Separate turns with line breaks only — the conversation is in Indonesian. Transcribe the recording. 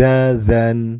zazan